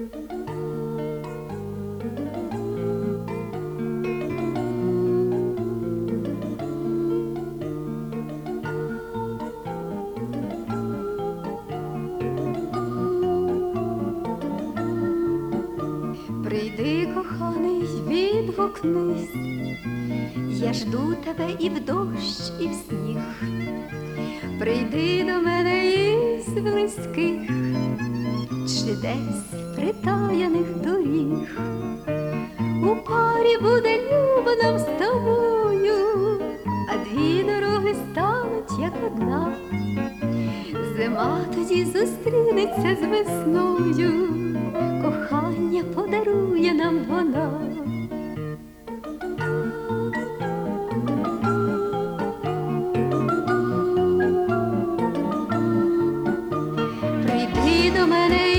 Прийди, коханий, відгукнись, я жду тебе і в дощ, і в сніг. Прийди до мене із близьких, чи десь притаяних доріг. У парі буде любо нам з тобою, а дві дороги стануть як одна. Зима тоді зустрінеться з весною, кохання подарує нам вона. Прийди до мене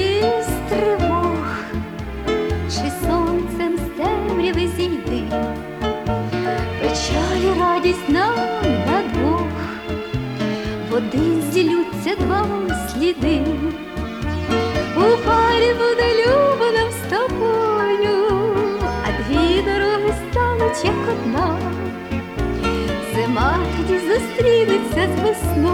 в один зілються два сліди, у парі буде любо нам з а дві дороги стануть як одна. Зима тоді зустрінеться з весною,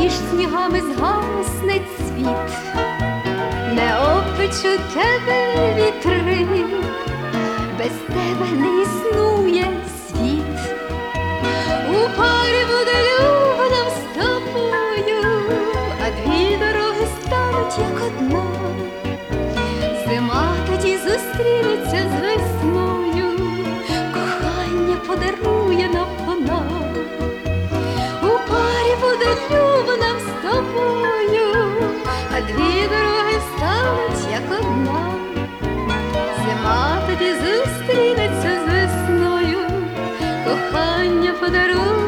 між снігами згасне цвіт, не обпечу тебе вітри, без тебе не існує Тоді зустрінеться з весною, кохання подарує